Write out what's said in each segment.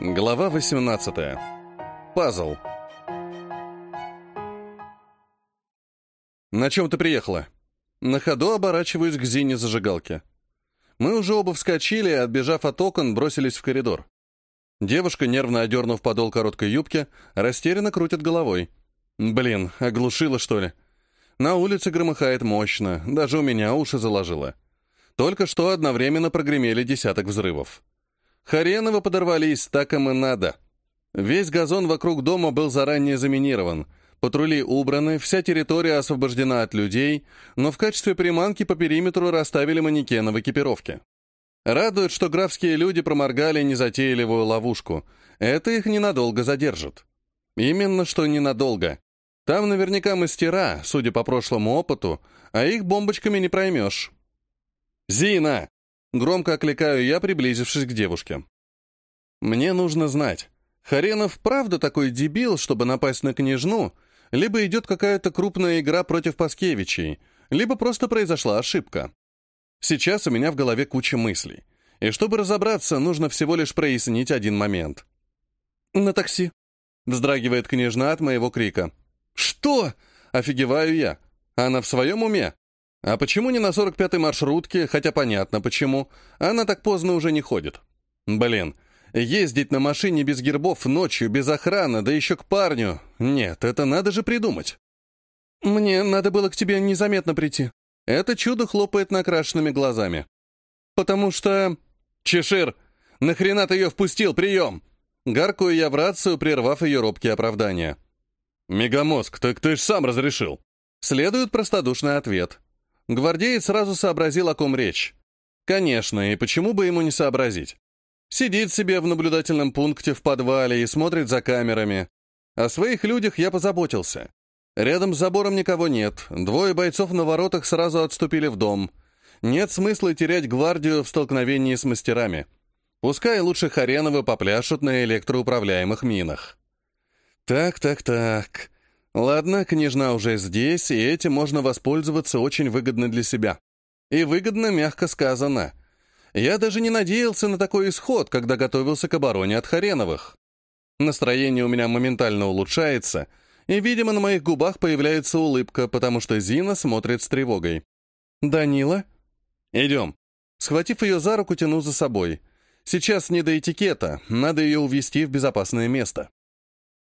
Глава 18. Пазл. «На чем ты приехала?» На ходу оборачиваюсь к Зине зажигалки. Мы уже оба вскочили и, отбежав от окон, бросились в коридор. Девушка, нервно одернув подол короткой юбки, растерянно крутит головой. «Блин, оглушила, что ли?» На улице громыхает мощно, даже у меня уши заложило. Только что одновременно прогремели десяток взрывов. Харенова подорвались, так им и надо. Весь газон вокруг дома был заранее заминирован. Патрули убраны, вся территория освобождена от людей, но в качестве приманки по периметру расставили манекены в экипировке. Радует, что графские люди проморгали незатейливую ловушку. Это их ненадолго задержит. Именно что ненадолго. Там наверняка мастера, судя по прошлому опыту, а их бомбочками не проймешь. «Зина!» Громко окликаю я, приблизившись к девушке. Мне нужно знать, Харенов правда такой дебил, чтобы напасть на княжну, либо идет какая-то крупная игра против Паскевичей, либо просто произошла ошибка. Сейчас у меня в голове куча мыслей. И чтобы разобраться, нужно всего лишь прояснить один момент. «На такси», — вздрагивает княжна от моего крика. «Что?» — офигеваю я. Она в своем уме? А почему не на 45-й маршрутке, хотя понятно почему. Она так поздно уже не ходит. Блин, ездить на машине без гербов ночью, без охраны, да еще к парню. Нет, это надо же придумать. Мне надо было к тебе незаметно прийти. Это чудо хлопает накрашенными глазами. Потому что... Чешир, нахрена ты ее впустил, прием? Гаркую я в рацию, прервав ее робкие оправдания. «Мегамозг, так ты ж сам разрешил!» Следует простодушный ответ. Гвардеец сразу сообразил, о ком речь. Конечно, и почему бы ему не сообразить? Сидит себе в наблюдательном пункте в подвале и смотрит за камерами. О своих людях я позаботился. Рядом с забором никого нет, двое бойцов на воротах сразу отступили в дом. Нет смысла терять гвардию в столкновении с мастерами. Пускай лучше Хареновы попляшут на электроуправляемых минах. Так, так, так. Ладно, княжна уже здесь, и этим можно воспользоваться очень выгодно для себя. И выгодно, мягко сказано. Я даже не надеялся на такой исход, когда готовился к обороне от Хареновых. Настроение у меня моментально улучшается, и, видимо, на моих губах появляется улыбка, потому что Зина смотрит с тревогой. «Данила?» «Идем». Схватив ее за руку, тяну за собой. Сейчас не до этикета, надо ее увести в безопасное место.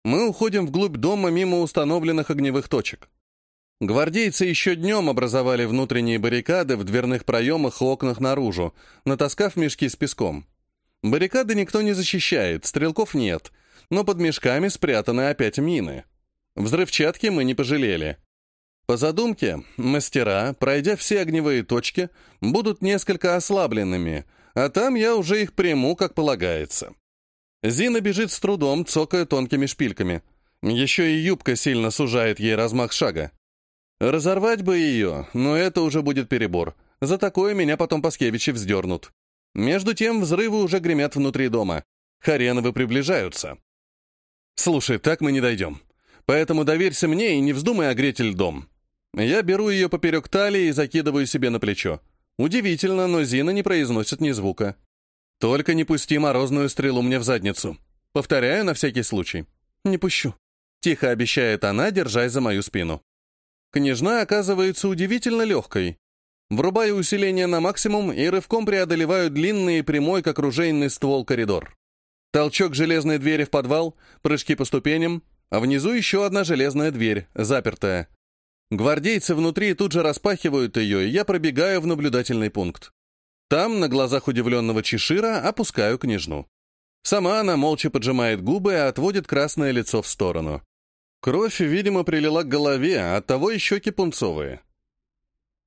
Мы уходим вглубь дома мимо установленных огневых точек. Гвардейцы еще днем образовали внутренние баррикады в дверных проемах и окнах наружу, натаскав мешки с песком. Баррикады никто не защищает, стрелков нет, но под мешками спрятаны опять мины. Взрывчатки мы не пожалели. По задумке, мастера, пройдя все огневые точки, будут несколько ослабленными, а там я уже их приму, как полагается. Зина бежит с трудом, цокая тонкими шпильками. Еще и юбка сильно сужает ей размах шага. Разорвать бы ее, но это уже будет перебор. За такое меня потом Паскевичи вздернут. Между тем взрывы уже гремят внутри дома. Хареновы приближаются. Слушай, так мы не дойдем. Поэтому доверься мне и не вздумай огреть льдом. Я беру ее поперек талии и закидываю себе на плечо. Удивительно, но Зина не произносит ни звука. Только не пусти морозную стрелу мне в задницу. Повторяю на всякий случай. Не пущу. Тихо обещает она, держась за мою спину. Княжна оказывается удивительно легкой. Врубаю усиление на максимум и рывком преодолеваю длинный и прямой, как ружейный ствол, коридор. Толчок железной двери в подвал, прыжки по ступеням, а внизу еще одна железная дверь, запертая. Гвардейцы внутри тут же распахивают ее, и я пробегаю в наблюдательный пункт. Там, на глазах удивленного Чешира, опускаю княжну. Сама она молча поджимает губы и отводит красное лицо в сторону. Кровь, видимо, прилила к голове, а оттого и щеки пунцовые.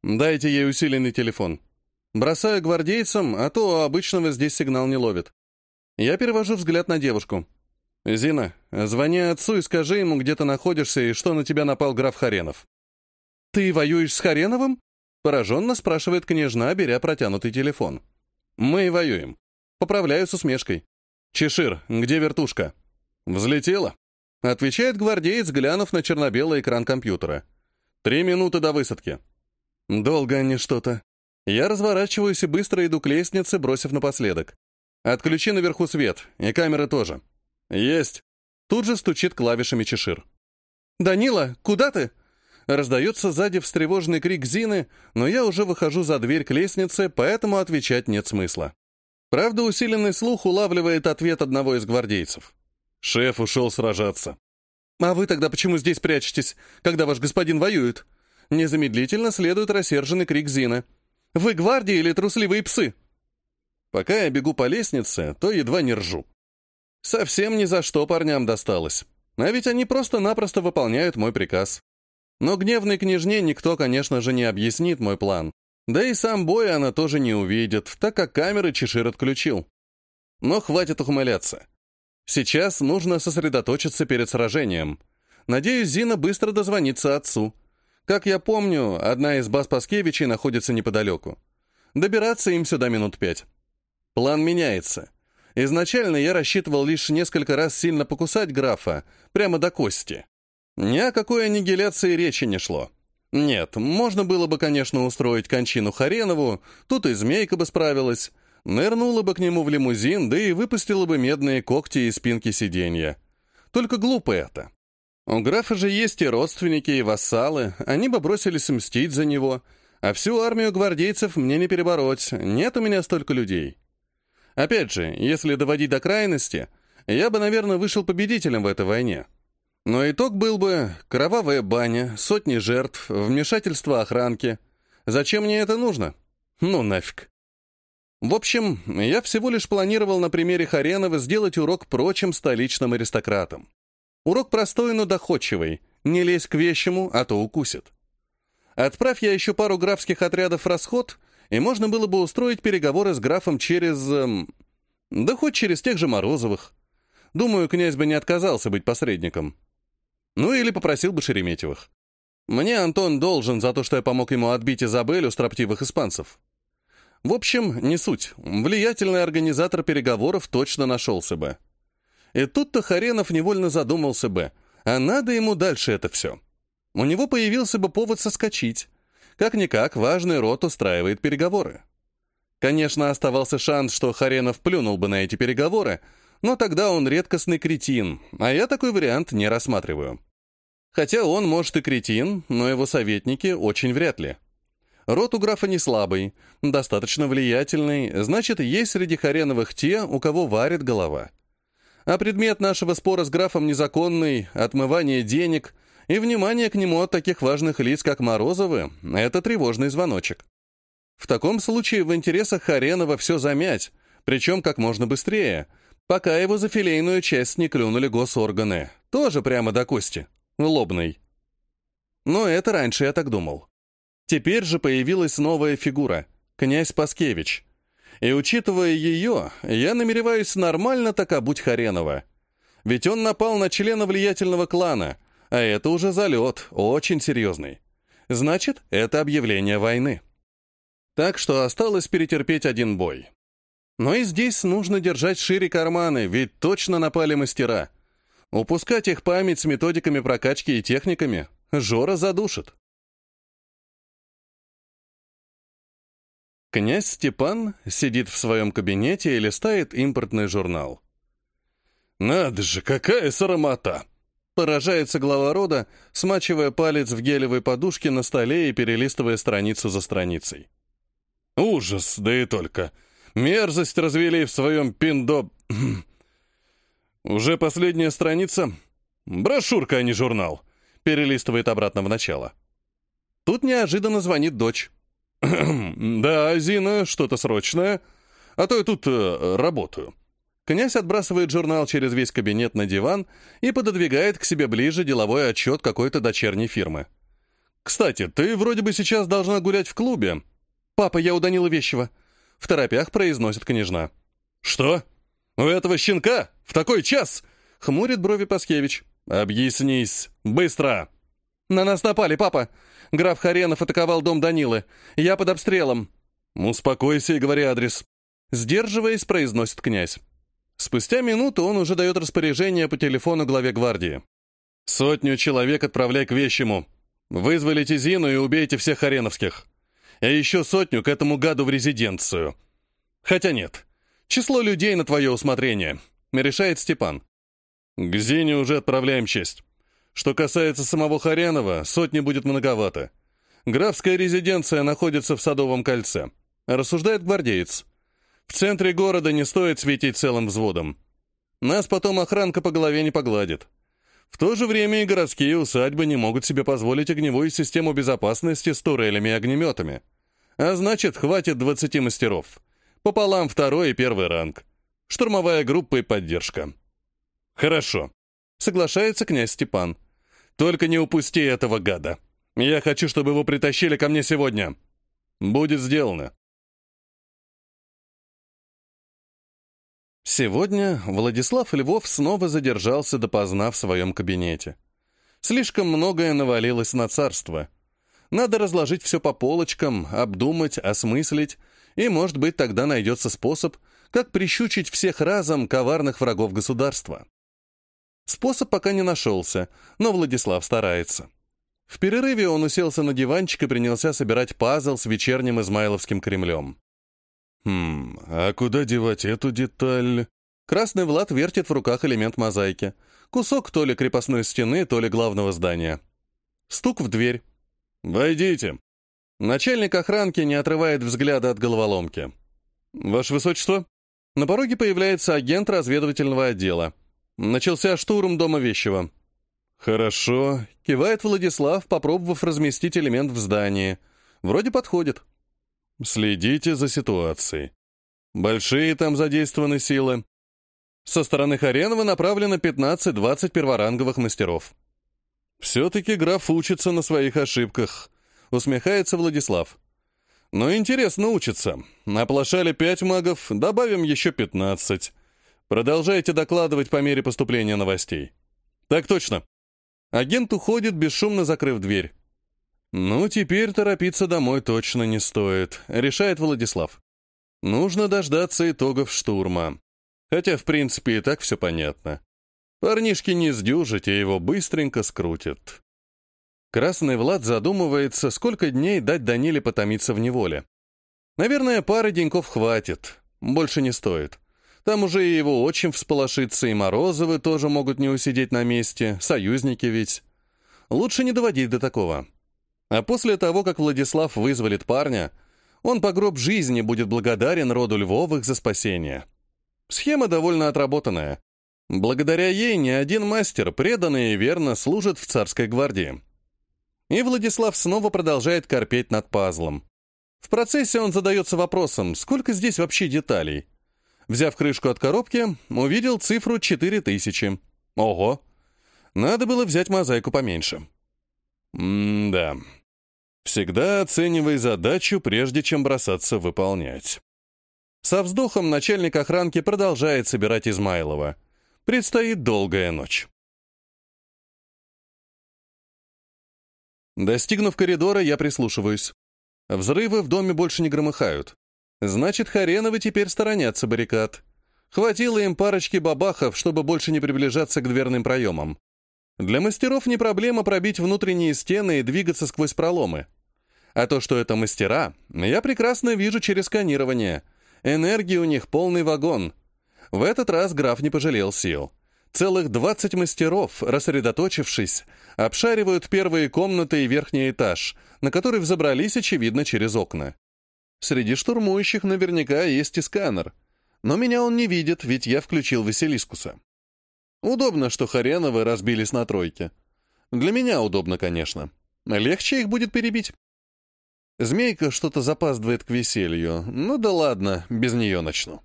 «Дайте ей усиленный телефон. Бросаю гвардейцам, а то обычного здесь сигнал не ловит. Я перевожу взгляд на девушку. «Зина, звони отцу и скажи ему, где ты находишься и что на тебя напал граф Харенов». «Ты воюешь с Хареновым?» Пораженно спрашивает княжна, беря протянутый телефон. «Мы и воюем». Поправляю с усмешкой. «Чешир, где вертушка?» «Взлетела», — отвечает гвардеец, глянув на черно-белый экран компьютера. «Три минуты до высадки». «Долго они что-то». Я разворачиваюсь и быстро иду к лестнице, бросив напоследок. Отключи наверху свет, и камеры тоже. Есть. Тут же стучит клавишами Чешир. «Данила, куда ты?» Раздается сзади встревоженный крик Зины, но я уже выхожу за дверь к лестнице, поэтому отвечать нет смысла. Правда, усиленный слух улавливает ответ одного из гвардейцев. Шеф ушел сражаться. «А вы тогда почему здесь прячетесь, когда ваш господин воюет?» Незамедлительно следует рассерженный крик Зины. «Вы гвардия или трусливые псы?» Пока я бегу по лестнице, то едва не ржу. Совсем ни за что парням досталось. А ведь они просто-напросто выполняют мой приказ. Но гневной княжне никто, конечно же, не объяснит мой план. Да и сам бой она тоже не увидит, так как камеры Чешир отключил. Но хватит ухмыляться. Сейчас нужно сосредоточиться перед сражением. Надеюсь, Зина быстро дозвонится отцу. Как я помню, одна из баз Паскевичей находится неподалеку. Добираться им сюда минут пять. План меняется. Изначально я рассчитывал лишь несколько раз сильно покусать графа, прямо до кости. Ни о какой аннигиляции речи не шло. Нет, можно было бы, конечно, устроить кончину Харенову, тут и змейка бы справилась, нырнула бы к нему в лимузин, да и выпустила бы медные когти из спинки сиденья. Только глупо это. У графа же есть и родственники, и вассалы, они бы бросились мстить за него, а всю армию гвардейцев мне не перебороть, нет у меня столько людей. Опять же, если доводить до крайности, я бы, наверное, вышел победителем в этой войне. Но итог был бы кровавая баня, сотни жертв, вмешательство охранки. Зачем мне это нужно? Ну нафиг. В общем, я всего лишь планировал на примере Харенова сделать урок прочим столичным аристократам. Урок простой, но доходчивый. Не лезь к вещему, а то укусит. Отправь я еще пару графских отрядов в расход, и можно было бы устроить переговоры с графом через... Эм, да хоть через тех же Морозовых. Думаю, князь бы не отказался быть посредником. Ну или попросил бы Шереметьевых. Мне Антон должен за то, что я помог ему отбить Изабель у строптивых испанцев. В общем, не суть. Влиятельный организатор переговоров точно нашелся бы. И тут-то Харенов невольно задумался бы, а надо ему дальше это все. У него появился бы повод соскочить. Как-никак, важный род устраивает переговоры. Конечно, оставался шанс, что Харенов плюнул бы на эти переговоры, но тогда он редкостный кретин, а я такой вариант не рассматриваю. Хотя он, может, и кретин, но его советники очень вряд ли. Рот у графа не слабый, достаточно влиятельный, значит, есть среди Хареновых те, у кого варит голова. А предмет нашего спора с графом незаконный, отмывание денег и внимание к нему от таких важных лиц, как Морозовы, это тревожный звоночек. В таком случае в интересах Харенова все замять, причем как можно быстрее – пока его за филейную часть не клюнули госорганы. Тоже прямо до кости. Лобный. Но это раньше я так думал. Теперь же появилась новая фигура — князь Паскевич. И учитывая ее, я намереваюсь нормально так обуть Харенова. Ведь он напал на члена влиятельного клана, а это уже залет, очень серьезный. Значит, это объявление войны. Так что осталось перетерпеть один бой. Но и здесь нужно держать шире карманы, ведь точно напали мастера. Упускать их память с методиками прокачки и техниками Жора задушит. Князь Степан сидит в своем кабинете и листает импортный журнал. «Надо же, какая саромата!» Поражается глава рода, смачивая палец в гелевой подушке на столе и перелистывая страницу за страницей. «Ужас, да и только!» Мерзость развели в своем пиндо... Уже последняя страница. Брошюрка, а не журнал. Перелистывает обратно в начало. Тут неожиданно звонит дочь. «Да, Зина, что-то срочное. А то я тут э, работаю». Князь отбрасывает журнал через весь кабинет на диван и пододвигает к себе ближе деловой отчет какой-то дочерней фирмы. «Кстати, ты вроде бы сейчас должна гулять в клубе». «Папа, я у Данила Вещева. В торопях произносит княжна. «Что? У этого щенка? В такой час?» — хмурит брови Паскевич. «Объяснись. Быстро!» «На нас напали, папа. Граф Харенов атаковал дом Данилы. Я под обстрелом». «Успокойся и говори адрес». Сдерживаясь, произносит князь. Спустя минуту он уже дает распоряжение по телефону главе гвардии. «Сотню человек отправляй к вещему. Вызволите Зину и убейте всех хареновских а еще сотню к этому гаду в резиденцию. Хотя нет, Число людей на твое усмотрение. Решает Степан. К Зине уже отправляем честь. Что касается самого Харянова, сотни будет многовато. Графская резиденция находится в Садовом кольце. Рассуждает гвардеец. В центре города не стоит светить целым взводом. Нас потом охранка по голове не погладит. В то же время и городские усадьбы не могут себе позволить огневую систему безопасности с турелями и огнеметами. А значит, хватит 20 мастеров. Пополам второй и первый ранг. Штурмовая группа и поддержка. Хорошо. Соглашается князь Степан. Только не упусти этого гада. Я хочу, чтобы его притащили ко мне сегодня. Будет сделано. Сегодня Владислав Львов снова задержался допоздна в своем кабинете. Слишком многое навалилось на царство. Надо разложить все по полочкам, обдумать, осмыслить, и, может быть, тогда найдется способ, как прищучить всех разом коварных врагов государства. Способ пока не нашелся, но Владислав старается. В перерыве он уселся на диванчик и принялся собирать пазл с вечерним Измайловским Кремлем. Хм, а куда девать эту деталь? Красный Влад вертит в руках элемент мозаики. Кусок то ли крепостной стены, то ли главного здания. Стук в дверь. «Войдите». Начальник охранки не отрывает взгляда от головоломки. «Ваше Высочество?» На пороге появляется агент разведывательного отдела. Начался штурм Дома Вещего. «Хорошо», — кивает Владислав, попробовав разместить элемент в здании. «Вроде подходит». Следите за ситуацией. Большие там задействованы силы. Со стороны Харенова направлено 15-20 перворанговых мастеров. Все-таки граф учится на своих ошибках, усмехается Владислав. Но интересно учится. Оплошали пять магов, добавим еще 15. Продолжайте докладывать по мере поступления новостей. Так точно. Агент уходит, бесшумно закрыв дверь. «Ну, теперь торопиться домой точно не стоит», — решает Владислав. «Нужно дождаться итогов штурма. Хотя, в принципе, и так все понятно. Парнишки не сдюжить, и его быстренько скрутят». Красный Влад задумывается, сколько дней дать Даниле потомиться в неволе. Наверное, пары деньков хватит, больше не стоит. Там уже и его отчим всполошится, и Морозовы тоже могут не усидеть на месте, союзники ведь. Лучше не доводить до такого. А после того, как Владислав вызволит парня, он по гроб жизни будет благодарен роду Львовых за спасение. Схема довольно отработанная. Благодаря ей ни один мастер преданно и верно служит в царской гвардии. И Владислав снова продолжает корпеть над пазлом. В процессе он задается вопросом, сколько здесь вообще деталей. Взяв крышку от коробки, увидел цифру 4000. Ого! Надо было взять мозаику поменьше. М-да. Всегда оценивай задачу, прежде чем бросаться выполнять. Со вздохом начальник охранки продолжает собирать Измайлова. Предстоит долгая ночь. Достигнув коридора, я прислушиваюсь. Взрывы в доме больше не громыхают. Значит, Хареновы теперь сторонятся баррикад. Хватило им парочки бабахов, чтобы больше не приближаться к дверным проемам. Для мастеров не проблема пробить внутренние стены и двигаться сквозь проломы. А то, что это мастера, я прекрасно вижу через сканирование. Энергии у них полный вагон. В этот раз граф не пожалел сил. Целых 20 мастеров, рассредоточившись, обшаривают первые комнаты и верхний этаж, на который взобрались, очевидно, через окна. Среди штурмующих наверняка есть и сканер. Но меня он не видит, ведь я включил Василискуса. Удобно, что Хареновы разбились на тройке. Для меня удобно, конечно. Легче их будет перебить. Змейка что-то запаздывает к веселью. Ну да ладно, без нее начну.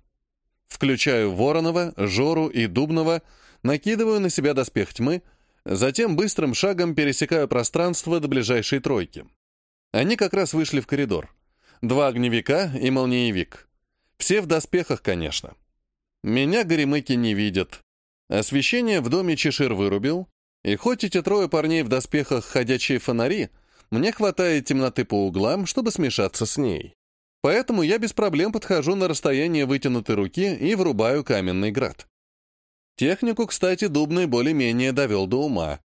Включаю Воронова, Жору и Дубного, накидываю на себя доспех тьмы, затем быстрым шагом пересекаю пространство до ближайшей тройки. Они как раз вышли в коридор. Два огневика и молниевик. Все в доспехах, конечно. Меня горемыки не видят. Освещение в доме Чешир вырубил, и хоть эти трое парней в доспехах ходячие фонари — мне хватает темноты по углам, чтобы смешаться с ней. Поэтому я без проблем подхожу на расстояние вытянутой руки и врубаю каменный град. Технику, кстати, Дубный более-менее довел до ума.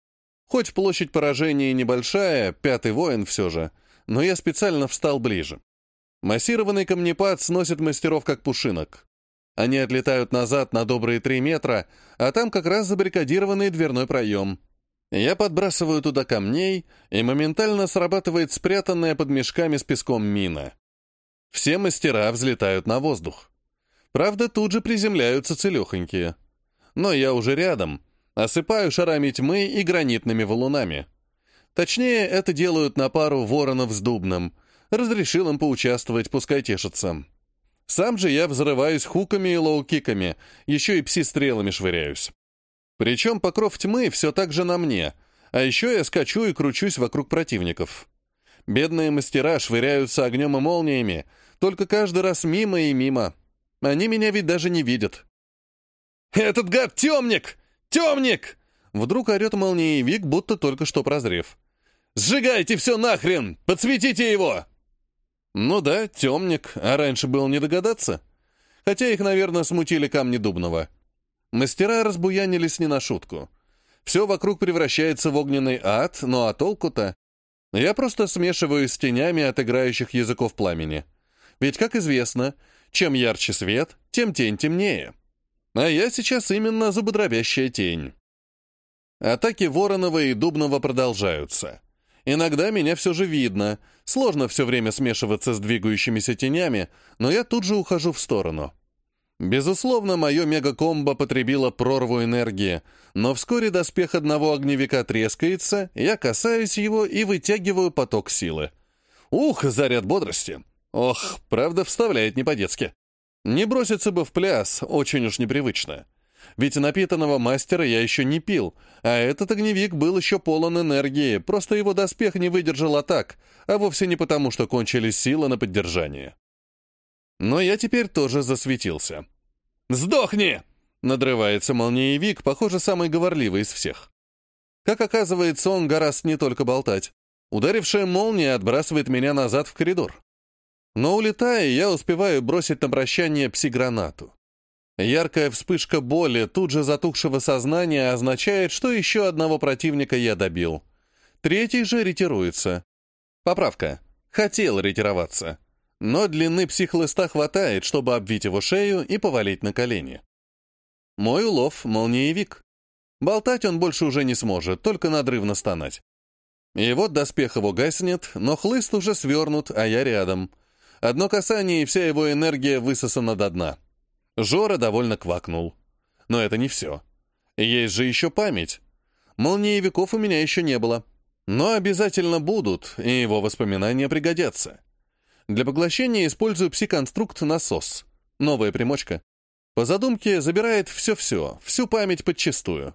Хоть площадь поражения небольшая, пятый воин все же, но я специально встал ближе. Массированный камнепад сносит мастеров как пушинок. Они отлетают назад на добрые три метра, а там как раз забаррикадированный дверной проем. Я подбрасываю туда камней, и моментально срабатывает спрятанная под мешками с песком мина. Все мастера взлетают на воздух. Правда, тут же приземляются целехонькие. Но я уже рядом, осыпаю шарами тьмы и гранитными валунами. Точнее, это делают на пару воронов с дубным. Разрешил им поучаствовать, пускай тешатся. Сам же я взрываюсь хуками и лоу-киками, еще и пси-стрелами швыряюсь. Причем покров тьмы все так же на мне, а еще я скачу и кручусь вокруг противников. Бедные мастера швыряются огнем и молниями, только каждый раз мимо и мимо. Они меня ведь даже не видят. «Этот гад темник! Темник!» Вдруг орет молниевик, будто только что прозрев. «Сжигайте все нахрен! Подсветите его!» Ну да, темник, а раньше было не догадаться. Хотя их, наверное, смутили камни Дубного. Мастера разбуянились не на шутку. Все вокруг превращается в огненный ад, ну а толку-то? Я просто смешиваюсь с тенями от играющих языков пламени. Ведь, как известно, чем ярче свет, тем тень темнее. А я сейчас именно зубодробящая тень. Атаки Воронова и Дубного продолжаются. Иногда меня все же видно. Сложно все время смешиваться с двигающимися тенями, но я тут же ухожу в сторону. Безусловно, мое мега-комбо потребило прорву энергии, но вскоре доспех одного огневика трескается, я касаюсь его и вытягиваю поток силы. Ух, заряд бодрости! Ох, правда, вставляет не по-детски. Не броситься бы в пляс, очень уж непривычно. Ведь напитанного мастера я еще не пил, а этот огневик был еще полон энергии, просто его доспех не выдержал атак, а вовсе не потому, что кончились силы на поддержание. Но я теперь тоже засветился. «Сдохни!» — надрывается молниевик, похоже, самый говорливый из всех. Как оказывается, он гораст не только болтать. Ударившая молния отбрасывает меня назад в коридор. Но улетая, я успеваю бросить на прощание пси-гранату. Яркая вспышка боли тут же затухшего сознания означает, что еще одного противника я добил. Третий же ретируется. Поправка. Хотел ретироваться. Но длины психлыста хватает, чтобы обвить его шею и повалить на колени. Мой улов — молниевик. Болтать он больше уже не сможет, только надрывно стонать. И вот доспех его гаснет, но хлыст уже свернут, а я рядом. Одно касание, и вся его энергия высосана до дна. Жора довольно квакнул. Но это не все. Есть же еще память. Молниевиков у меня еще не было. Но обязательно будут, и его воспоминания пригодятся. Для поглощения использую пси-конструкт-насос. Новая примочка. По задумке забирает все-все, всю память подчистую.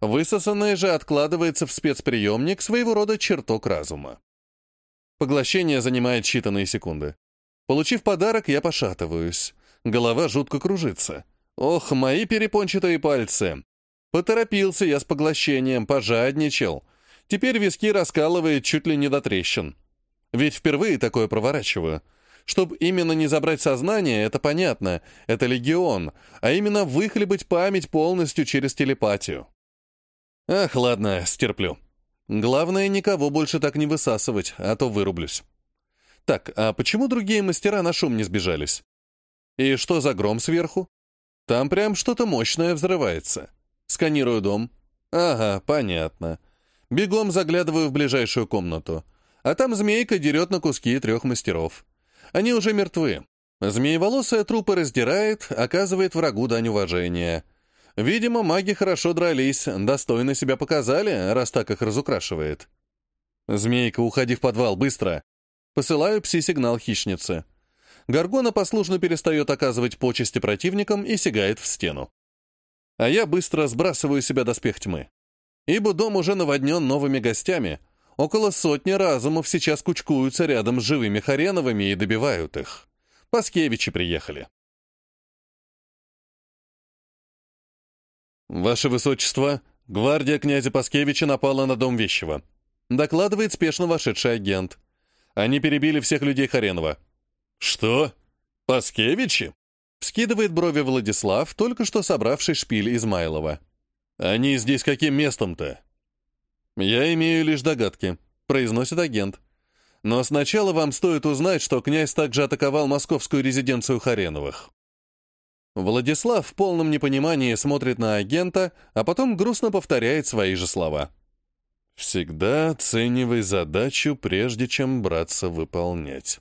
Высосанное же откладывается в спецприемник своего рода чертог разума. Поглощение занимает считанные секунды. Получив подарок, я пошатываюсь. Голова жутко кружится. Ох, мои перепончатые пальцы. Поторопился я с поглощением, пожадничал. Теперь виски раскалывает чуть ли не до трещин. Ведь впервые такое проворачиваю. Чтобы именно не забрать сознание, это понятно, это легион, а именно выхлебать память полностью через телепатию. Ах, ладно, стерплю. Главное, никого больше так не высасывать, а то вырублюсь. Так, а почему другие мастера на шум не сбежались? И что за гром сверху? Там прям что-то мощное взрывается. Сканирую дом. Ага, понятно. Бегом заглядываю в ближайшую комнату. А там змейка дерет на куски трех мастеров. Они уже мертвы. Змееволосая трупы раздирает, оказывает врагу дань уважения. Видимо, маги хорошо дрались, достойно себя показали, раз так их разукрашивает. «Змейка, уходи в подвал, быстро!» Посылаю пси-сигнал хищнице. Гаргона послушно перестает оказывать почести противникам и сигает в стену. А я быстро сбрасываю себя доспех тьмы. Ибо дом уже наводнен новыми гостями. Около сотни разумов сейчас кучкуются рядом с живыми Хареновыми и добивают их. Паскевичи приехали. «Ваше Высочество, гвардия князя Паскевича напала на дом Вещего», докладывает спешно вошедший агент. Они перебили всех людей Харенова. «Что? Паскевичи?» Скидывает брови Владислав, только что собравший шпиль Измайлова. «Они здесь каким местом-то?» «Я имею лишь догадки», — произносит агент. «Но сначала вам стоит узнать, что князь также атаковал московскую резиденцию Хареновых». Владислав в полном непонимании смотрит на агента, а потом грустно повторяет свои же слова. «Всегда оценивай задачу, прежде чем браться выполнять».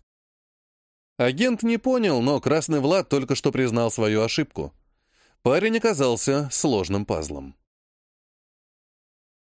Агент не понял, но Красный Влад только что признал свою ошибку. Парень оказался сложным пазлом.